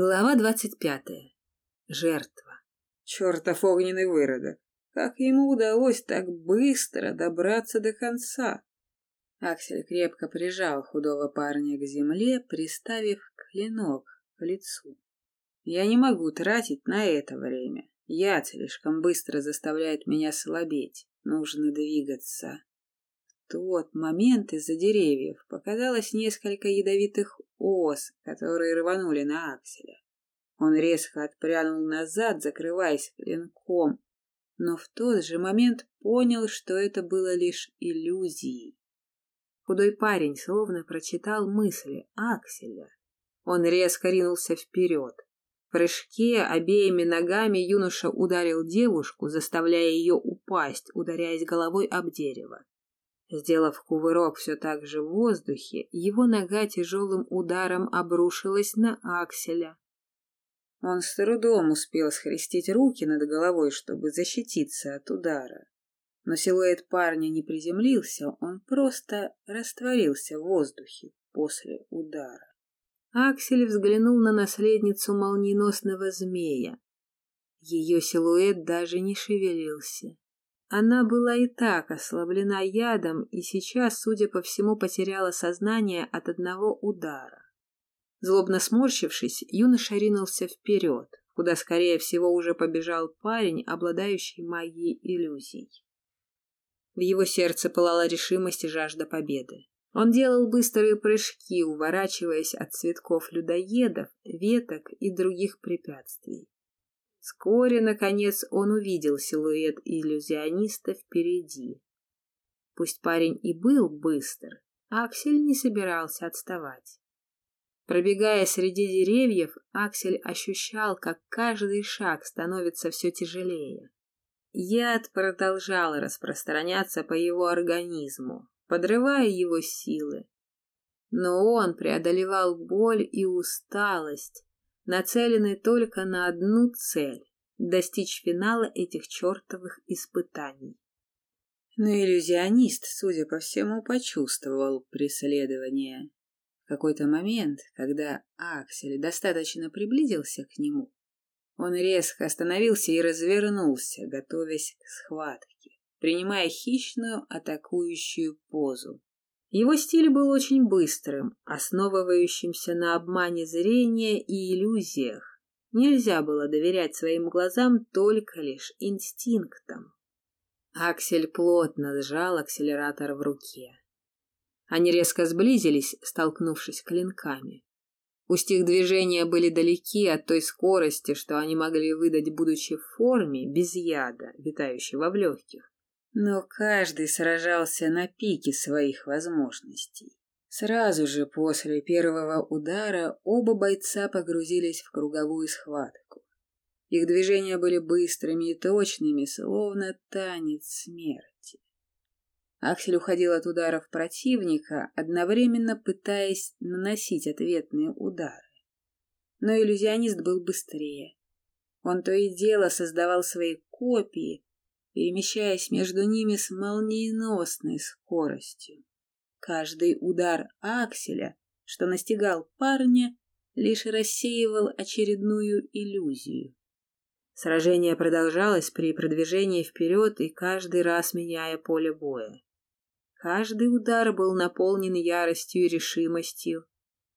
Глава двадцать пятая. Жертва. Чертов огненный выродок. Как ему удалось так быстро добраться до конца? Аксель крепко прижал худого парня к земле, приставив клинок к лицу. Я не могу тратить на это время. Яд слишком быстро заставляет меня слабеть. Нужно двигаться. Тот момент из-за деревьев показалось несколько ядовитых ос, которые рванули на Акселя. Он резко отпрянул назад, закрываясь клинком, но в тот же момент понял, что это было лишь иллюзией. Худой парень словно прочитал мысли Акселя. Он резко ринулся вперед. В прыжке обеими ногами юноша ударил девушку, заставляя ее упасть, ударяясь головой об дерево. Сделав кувырок все так же в воздухе, его нога тяжелым ударом обрушилась на акселя. Он с трудом успел схрестить руки над головой, чтобы защититься от удара. Но силуэт парня не приземлился, он просто растворился в воздухе после удара. Аксель взглянул на наследницу молниеносного змея. Ее силуэт даже не шевелился. Она была и так ослаблена ядом и сейчас, судя по всему, потеряла сознание от одного удара. Злобно сморщившись, юноша ринулся вперед, куда, скорее всего, уже побежал парень, обладающий магией иллюзий. В его сердце пылала решимость и жажда победы. Он делал быстрые прыжки, уворачиваясь от цветков людоедов, веток и других препятствий. Вскоре, наконец, он увидел силуэт иллюзиониста впереди. Пусть парень и был быстр, Аксель не собирался отставать. Пробегая среди деревьев, Аксель ощущал, как каждый шаг становится все тяжелее. Яд продолжал распространяться по его организму, подрывая его силы. Но он преодолевал боль и усталость, нацеленный только на одну цель — достичь финала этих чертовых испытаний. Но иллюзионист, судя по всему, почувствовал преследование. В какой-то момент, когда Аксель достаточно приблизился к нему, он резко остановился и развернулся, готовясь к схватке, принимая хищную атакующую позу. Его стиль был очень быстрым, основывающимся на обмане зрения и иллюзиях. Нельзя было доверять своим глазам только лишь инстинктам. Аксель плотно сжал акселератор в руке. Они резко сблизились, столкнувшись клинками. Пусть их движения были далеки от той скорости, что они могли выдать, будучи в форме, без яда, витающего в легких. Но каждый сражался на пике своих возможностей. Сразу же после первого удара оба бойца погрузились в круговую схватку. Их движения были быстрыми и точными, словно танец смерти. Аксель уходил от ударов противника, одновременно пытаясь наносить ответные удары. Но иллюзионист был быстрее. Он то и дело создавал свои копии, перемещаясь между ними с молниеносной скоростью. Каждый удар акселя, что настигал парня, лишь рассеивал очередную иллюзию. Сражение продолжалось при продвижении вперед и каждый раз меняя поле боя. Каждый удар был наполнен яростью и решимостью.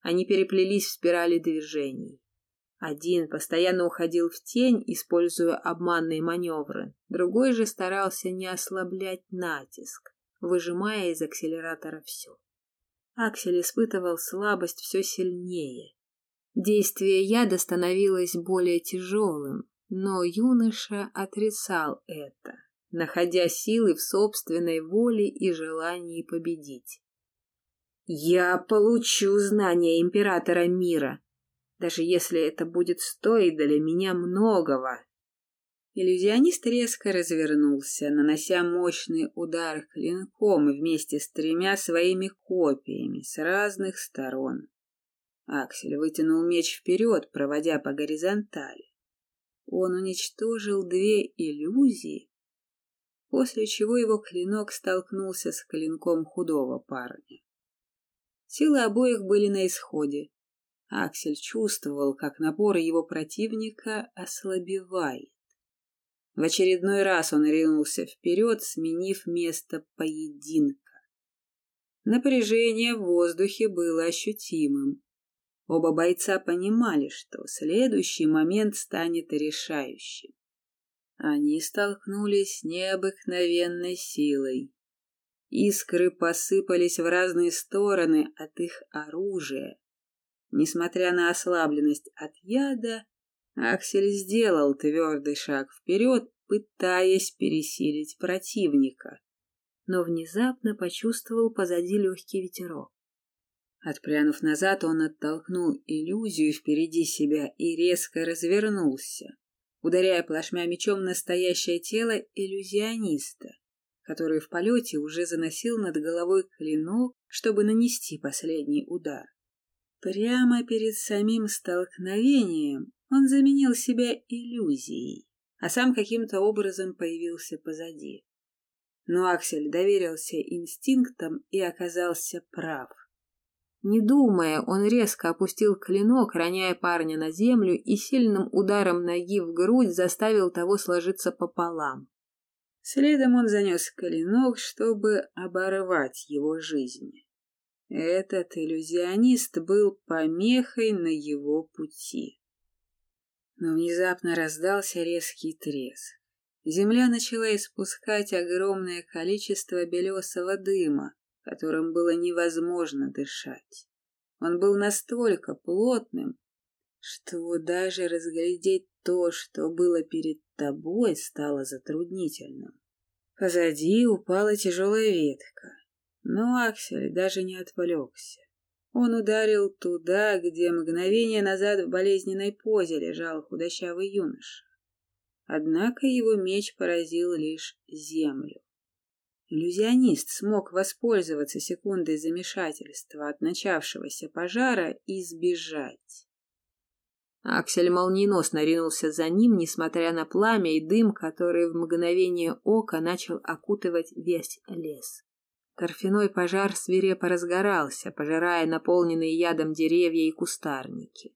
Они переплелись в спирали движений. Один постоянно уходил в тень, используя обманные маневры, другой же старался не ослаблять натиск, выжимая из акселератора все. Аксель испытывал слабость все сильнее. Действие яда становилось более тяжелым, но юноша отрицал это, находя силы в собственной воле и желании победить. «Я получу знания императора мира», даже если это будет стоить для меня многого. Иллюзионист резко развернулся, нанося мощный удар клинком вместе с тремя своими копиями с разных сторон. Аксель вытянул меч вперед, проводя по горизонтали. Он уничтожил две иллюзии, после чего его клинок столкнулся с клинком худого парня. Силы обоих были на исходе, Аксель чувствовал, как напор его противника ослабевает. В очередной раз он ринулся вперед, сменив место поединка. Напряжение в воздухе было ощутимым. Оба бойца понимали, что следующий момент станет решающим. Они столкнулись с необыкновенной силой. Искры посыпались в разные стороны от их оружия. Несмотря на ослабленность от яда, Аксель сделал твердый шаг вперед, пытаясь пересилить противника, но внезапно почувствовал позади легкий ветерок. Отпрянув назад, он оттолкнул иллюзию впереди себя и резко развернулся, ударяя плашмя мечом настоящее тело иллюзиониста, который в полете уже заносил над головой клинок, чтобы нанести последний удар. Прямо перед самим столкновением он заменил себя иллюзией, а сам каким-то образом появился позади. Но Аксель доверился инстинктам и оказался прав. Не думая, он резко опустил клинок, роняя парня на землю и сильным ударом ноги в грудь заставил того сложиться пополам. Следом он занес клинок, чтобы оборвать его жизнь. Этот иллюзионист был помехой на его пути. Но внезапно раздался резкий треск. Земля начала испускать огромное количество белесого дыма, которым было невозможно дышать. Он был настолько плотным, что даже разглядеть то, что было перед тобой, стало затруднительным. Позади упала тяжелая ветка, но Аксель даже не отвлекся. Он ударил туда, где мгновение назад в болезненной позе лежал худощавый юноша. Однако его меч поразил лишь землю. Иллюзионист смог воспользоваться секундой замешательства от начавшегося пожара и сбежать. Аксель молниеносно ринулся за ним, несмотря на пламя и дым, который в мгновение ока начал окутывать весь лес. Торфяной пожар свирепо разгорался, пожирая наполненные ядом деревья и кустарники.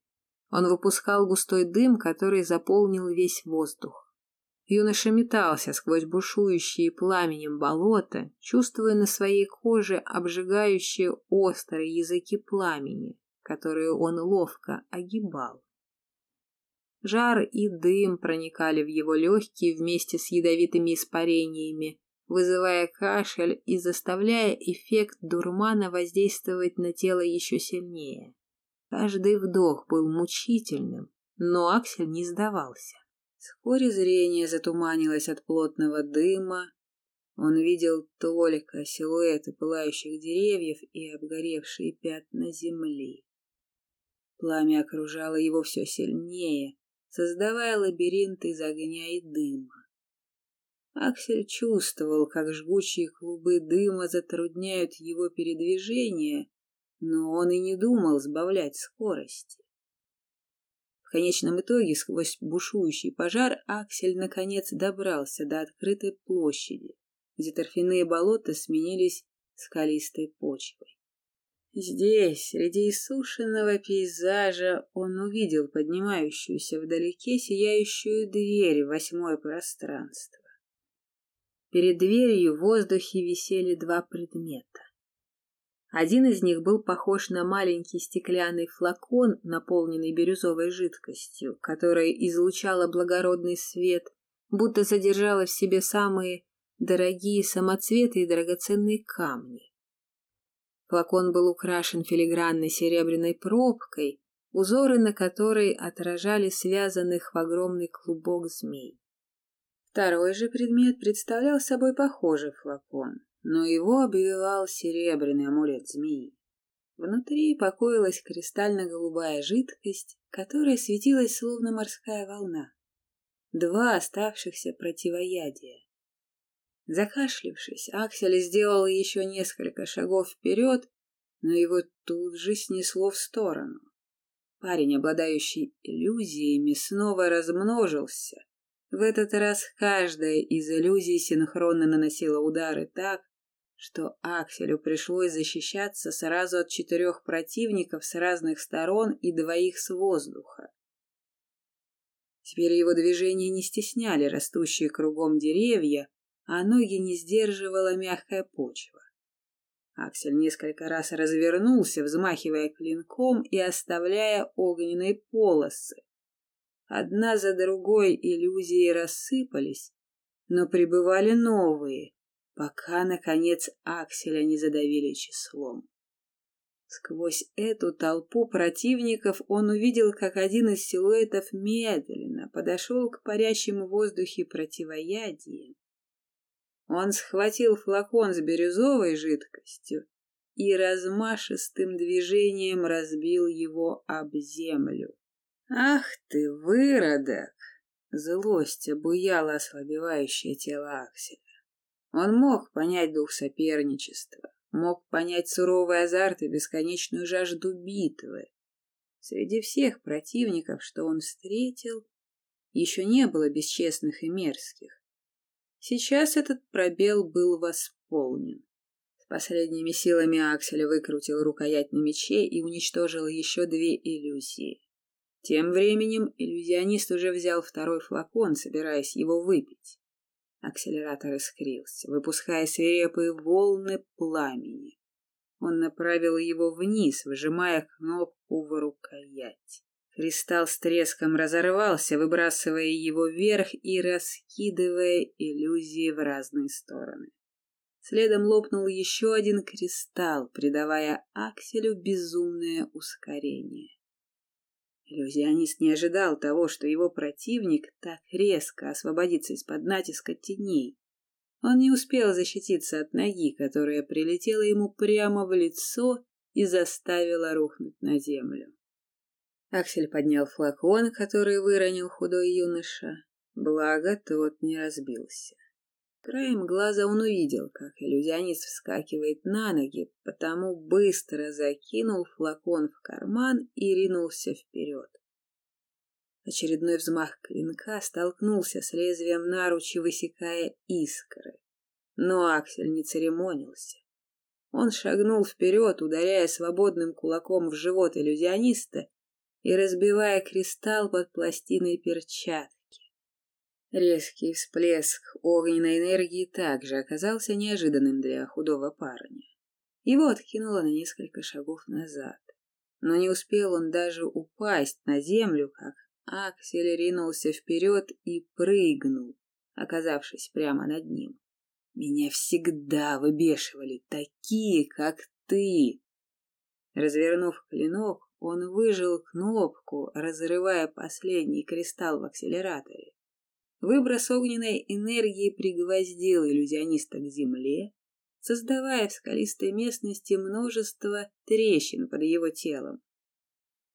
Он выпускал густой дым, который заполнил весь воздух. Юноша метался сквозь бушующие пламенем болота, чувствуя на своей коже обжигающие острые языки пламени, которые он ловко огибал. Жар и дым проникали в его легкие вместе с ядовитыми испарениями, вызывая кашель и заставляя эффект дурмана воздействовать на тело еще сильнее. Каждый вдох был мучительным, но Аксель не сдавался. Вскоре зрение затуманилось от плотного дыма. Он видел только силуэты пылающих деревьев и обгоревшие пятна земли. Пламя окружало его все сильнее, создавая лабиринт из огня и дыма. Аксель чувствовал, как жгучие клубы дыма затрудняют его передвижение, но он и не думал сбавлять скорости. В конечном итоге, сквозь бушующий пожар, Аксель наконец добрался до открытой площади, где торфяные болота сменились скалистой почвой. Здесь, среди иссушенного пейзажа, он увидел поднимающуюся вдалеке сияющую дверь в восьмое пространство. Перед дверью в воздухе висели два предмета. Один из них был похож на маленький стеклянный флакон, наполненный бирюзовой жидкостью, которая излучала благородный свет, будто содержала в себе самые дорогие самоцветы и драгоценные камни. Флакон был украшен филигранной серебряной пробкой, узоры на которой отражали связанных в огромный клубок змей. Второй же предмет представлял собой похожий флакон, но его обвивал серебряный амулет змеи. Внутри покоилась кристально-голубая жидкость, которая светилась словно морская волна. Два оставшихся противоядия. Закашлившись, Аксель сделал еще несколько шагов вперед, но его тут же снесло в сторону. Парень, обладающий иллюзиями, снова размножился. В этот раз каждая из иллюзий синхронно наносила удары так, что Акселю пришлось защищаться сразу от четырех противников с разных сторон и двоих с воздуха. Теперь его движения не стесняли растущие кругом деревья, а ноги не сдерживала мягкая почва. Аксель несколько раз развернулся, взмахивая клинком и оставляя огненные полосы. Одна за другой иллюзии рассыпались, но прибывали новые, пока, наконец, Акселя не задавили числом. Сквозь эту толпу противников он увидел, как один из силуэтов медленно подошел к парящему в воздухе противоядиям. Он схватил флакон с бирюзовой жидкостью и размашистым движением разбил его об землю. «Ах ты, выродок!» Злость обуяла ослабевающее тело Акселя. Он мог понять дух соперничества, мог понять суровый азарт и бесконечную жажду битвы. Среди всех противников, что он встретил, еще не было бесчестных и мерзких. Сейчас этот пробел был восполнен. С последними силами Аксель выкрутил рукоять на мече и уничтожил еще две иллюзии. Тем временем иллюзионист уже взял второй флакон, собираясь его выпить. Акселератор искрился, выпуская свирепые волны пламени. Он направил его вниз, выжимая кнопку в рукоять. Кристалл с треском разорвался, выбрасывая его вверх и раскидывая иллюзии в разные стороны. Следом лопнул еще один кристалл, придавая Акселю безумное ускорение. Иллюзионист не ожидал того, что его противник так резко освободится из-под натиска теней. Он не успел защититься от ноги, которая прилетела ему прямо в лицо и заставила рухнуть на землю. Аксель поднял флакон, который выронил худой юноша. Благо, тот не разбился. Краем глаза он увидел, как иллюзионист вскакивает на ноги, потому быстро закинул флакон в карман и ринулся вперед. Очередной взмах клинка столкнулся с лезвием наручи, высекая искры. Но Аксель не церемонился. Он шагнул вперед, ударяя свободным кулаком в живот иллюзиониста и разбивая кристалл под пластиной перчатки. Резкий всплеск огненной энергии также оказался неожиданным для худого парня. Его откинуло на несколько шагов назад. Но не успел он даже упасть на землю, как Аксель ринулся вперед и прыгнул, оказавшись прямо над ним. «Меня всегда выбешивали такие, как ты!» Развернув клинок, он выжил кнопку, разрывая последний кристалл в акселераторе. Выброс огненной энергии пригвоздил иллюзиониста к земле, создавая в скалистой местности множество трещин под его телом.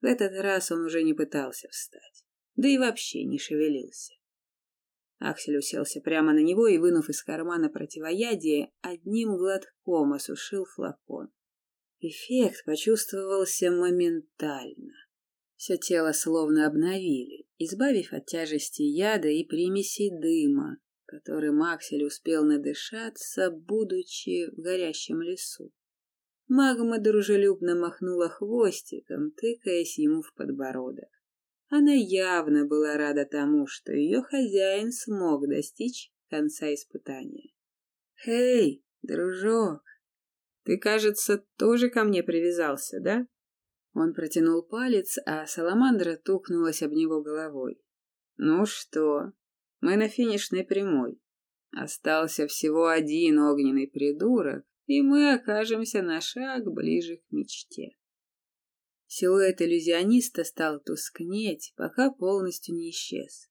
В этот раз он уже не пытался встать, да и вообще не шевелился. Аксель уселся прямо на него и, вынув из кармана противоядие, одним глотком осушил флакон. Эффект почувствовался моментально. Все тело словно обновили, избавив от тяжести яда и примесей дыма, которым Аксель успел надышаться, будучи в горящем лесу. Магма дружелюбно махнула хвостиком, тыкаясь ему в подбородок. Она явно была рада тому, что ее хозяин смог достичь конца испытания. «Эй, дружок, ты, кажется, тоже ко мне привязался, да?» Он протянул палец, а саламандра тукнулась об него головой. «Ну что, мы на финишной прямой. Остался всего один огненный придурок, и мы окажемся на шаг ближе к мечте». Силуэт иллюзиониста стал тускнеть, пока полностью не исчез.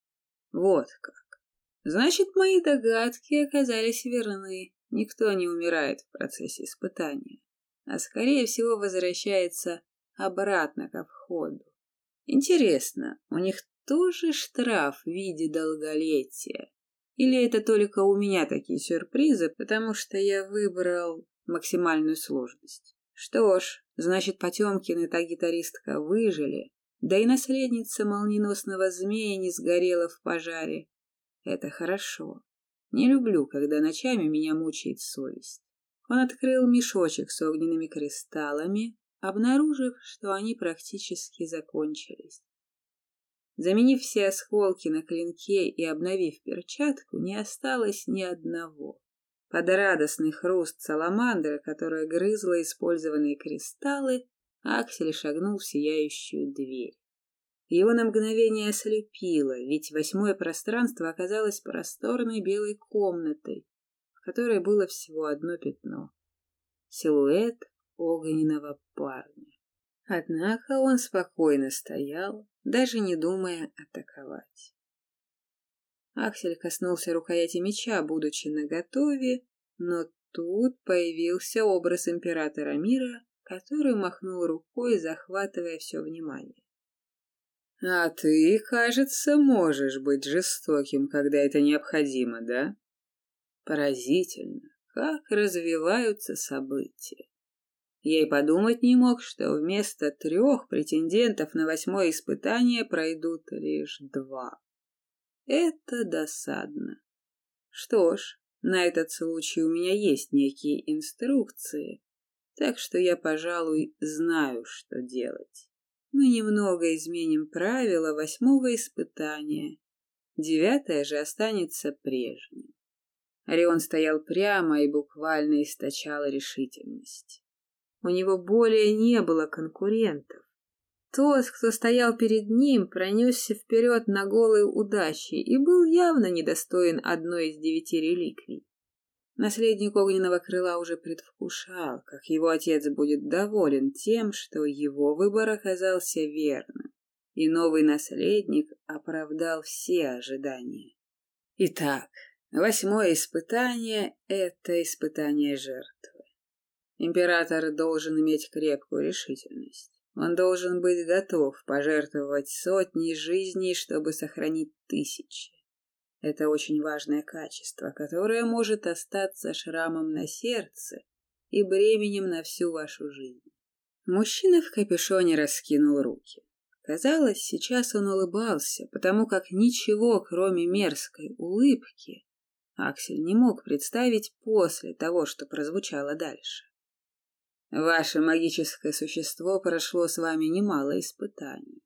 Вот как. Значит, мои догадки оказались верны. Никто не умирает в процессе испытания, а скорее всего возвращается обратно ко входу. Интересно, у них тоже штраф в виде долголетия? Или это только у меня такие сюрпризы, потому что я выбрал максимальную сложность? Что ж, значит, Потемкин и та гитаристка выжили, да и наследница молниеносного змея не сгорела в пожаре. Это хорошо. Не люблю, когда ночами меня мучает совесть. Он открыл мешочек с огненными кристаллами, обнаружив, что они практически закончились. Заменив все осколки на клинке и обновив перчатку, не осталось ни одного. Под радостный хруст саламандры, которая грызла использованные кристаллы, Аксель шагнул в сияющую дверь. Его на мгновение ослепило, ведь восьмое пространство оказалось просторной белой комнатой, в которой было всего одно пятно — силуэт огненного парня. Однако он спокойно стоял, даже не думая атаковать. Аксель коснулся рукояти меча, будучи наготове, но тут появился образ императора мира, который махнул рукой, захватывая все внимание. «А ты, кажется, можешь быть жестоким, когда это необходимо, да?» Поразительно, как развиваются события. Я и подумать не мог, что вместо трех претендентов на восьмое испытание пройдут лишь два. Это досадно. Что ж, на этот случай у меня есть некие инструкции, так что я, пожалуй, знаю, что делать. Мы немного изменим правила восьмого испытания. Девятое же останется прежним. Орион стоял прямо и буквально источал решительность. У него более не было конкурентов. Тот, кто стоял перед ним, пронесся вперед на голой удаче и был явно недостоин одной из девяти реликвий. Наследник огненного крыла уже предвкушал, как его отец будет доволен тем, что его выбор оказался верным, и новый наследник оправдал все ожидания. Итак, восьмое испытание — это испытание жертвы. Император должен иметь крепкую решительность. Он должен быть готов пожертвовать сотни жизней, чтобы сохранить тысячи. Это очень важное качество, которое может остаться шрамом на сердце и бременем на всю вашу жизнь. Мужчина в капюшоне раскинул руки. Казалось, сейчас он улыбался, потому как ничего, кроме мерзкой улыбки, Аксель не мог представить после того, что прозвучало дальше. Ваше магическое существо прошло с вами немало испытаний.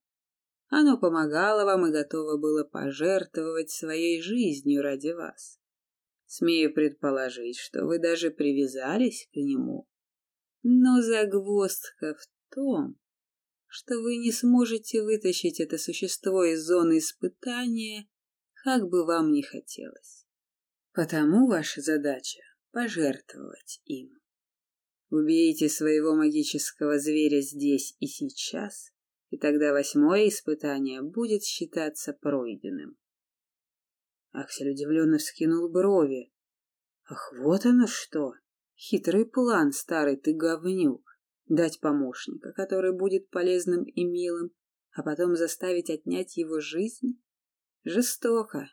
Оно помогало вам и готово было пожертвовать своей жизнью ради вас. Смею предположить, что вы даже привязались к нему. Но загвоздка в том, что вы не сможете вытащить это существо из зоны испытания, как бы вам ни хотелось. Потому ваша задача — пожертвовать им. Убейте своего магического зверя здесь и сейчас, и тогда восьмое испытание будет считаться пройденным. Аксель удивленно вскинул брови. Ах, вот оно что! Хитрый план, старый ты говнюк. Дать помощника, который будет полезным и милым, а потом заставить отнять его жизнь? Жестоко,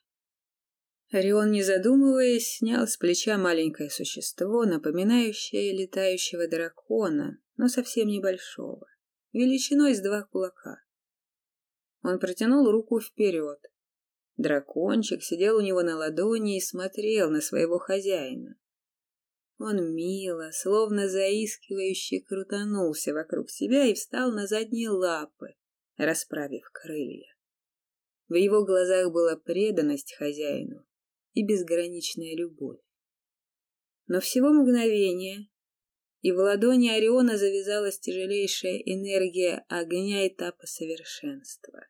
Орион, не задумываясь, снял с плеча маленькое существо, напоминающее летающего дракона, но совсем небольшого, величиной с два кулака. Он протянул руку вперед. Дракончик сидел у него на ладони и смотрел на своего хозяина. Он мило, словно заискивающе крутанулся вокруг себя и встал на задние лапы, расправив крылья. В его глазах была преданность хозяину, и безграничная любовь. Но всего мгновение, и в ладони Ориона завязалась тяжелейшая энергия огня этапа совершенства.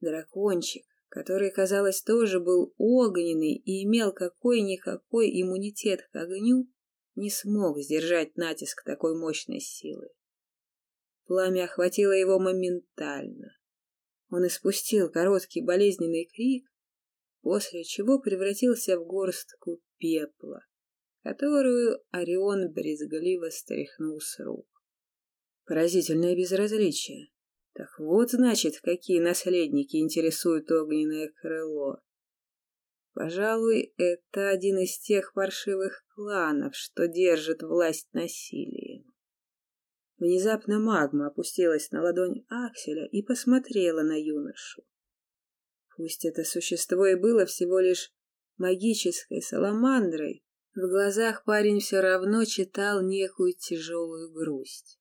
Дракончик, который, казалось, тоже был огненный и имел какой-никакой иммунитет к огню, не смог сдержать натиск такой мощной силы. Пламя охватило его моментально. Он испустил короткий болезненный крик, после чего превратился в горстку пепла, которую Орион брезгливо стряхнул с рук. Поразительное безразличие. Так вот, значит, какие наследники интересуют огненное крыло. Пожалуй, это один из тех паршивых кланов, что держит власть насилием. Внезапно магма опустилась на ладонь Акселя и посмотрела на юношу. Пусть это существо и было всего лишь магической саламандрой, В глазах парень все равно читал некую тяжелую грусть.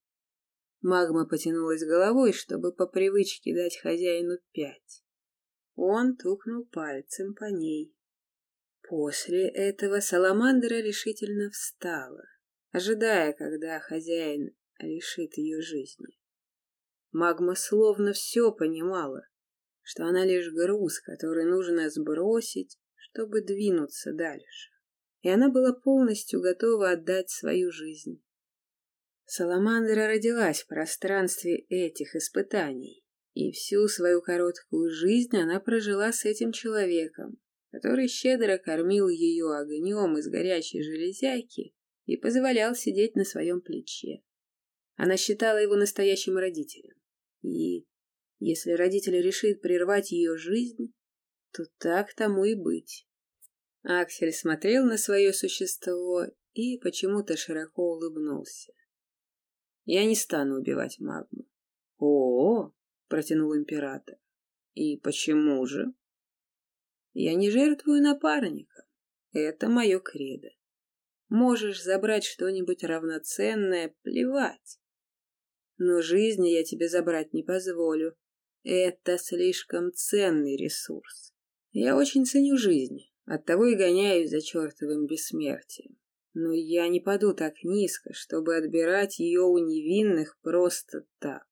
Магма потянулась головой, чтобы по привычке дать хозяину пять. Он тукнул пальцем по ней. После этого Саламандра решительно встала, ожидая, когда хозяин лишит ее жизни. Магма словно все понимала, что она лишь груз, который нужно сбросить, чтобы двинуться дальше и она была полностью готова отдать свою жизнь. Саламандра родилась в пространстве этих испытаний, и всю свою короткую жизнь она прожила с этим человеком, который щедро кормил ее огнем из горячей железяки и позволял сидеть на своем плече. Она считала его настоящим родителем. И если родитель решит прервать ее жизнь, то так тому и быть. Аксель смотрел на свое существо и почему-то широко улыбнулся. «Я не стану убивать магму». «О-о-о!» — протянул император. «И почему же?» «Я не жертвую напарника. Это мое кредо. Можешь забрать что-нибудь равноценное, плевать. Но жизни я тебе забрать не позволю. Это слишком ценный ресурс. Я очень ценю жизнь, Оттого и гоняюсь за чертовым бессмертием. Но я не паду так низко, чтобы отбирать ее у невинных просто так.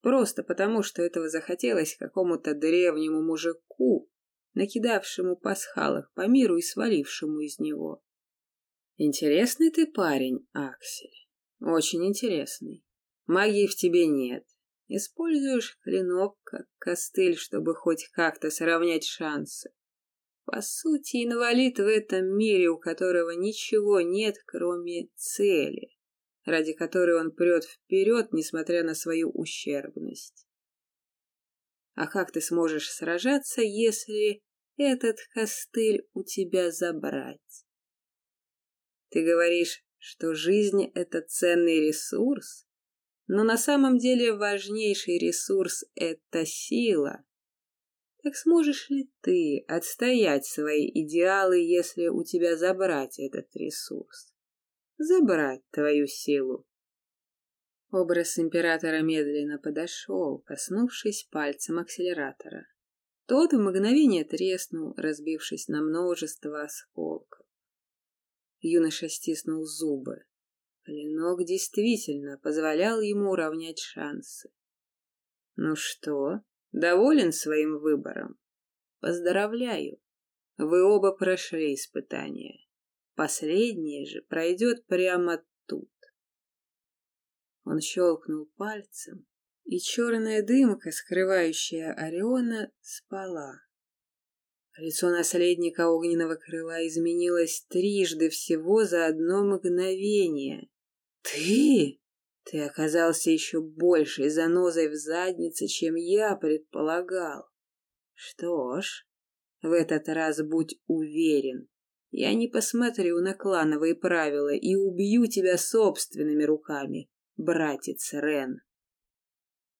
Просто потому, что этого захотелось какому-то древнему мужику, накидавшему пасхалок по миру и свалившему из него. Интересный ты парень, Аксель. Очень интересный. Магии в тебе нет. Используешь клинок как костыль, чтобы хоть как-то сравнять шансы. По сути, инвалид в этом мире, у которого ничего нет, кроме цели, ради которой он прет вперед, несмотря на свою ущербность. А как ты сможешь сражаться, если этот костыль у тебя забрать? Ты говоришь, что жизнь — это ценный ресурс, но на самом деле важнейший ресурс — это сила, так сможешь ли ты отстоять свои идеалы, если у тебя забрать этот ресурс? Забрать твою силу. Образ императора медленно подошел, коснувшись пальцем акселератора. Тот в мгновение треснул, разбившись на множество осколков. Юноша стиснул зубы. Клинок действительно позволял ему уравнять шансы. «Ну что, Доволен своим выбором? Поздравляю. Вы оба прошли испытание. Последнее же пройдет прямо тут. Он щелкнул пальцем, и черная дымка, скрывающая Ориона, спала. Лицо наследника огненного крыла изменилось трижды всего за одно мгновение. «Ты?» Ты оказался еще большей занозой в заднице, чем я предполагал. Что ж, в этот раз будь уверен. Я не посмотрю на клановые правила и убью тебя собственными руками, братец Рен.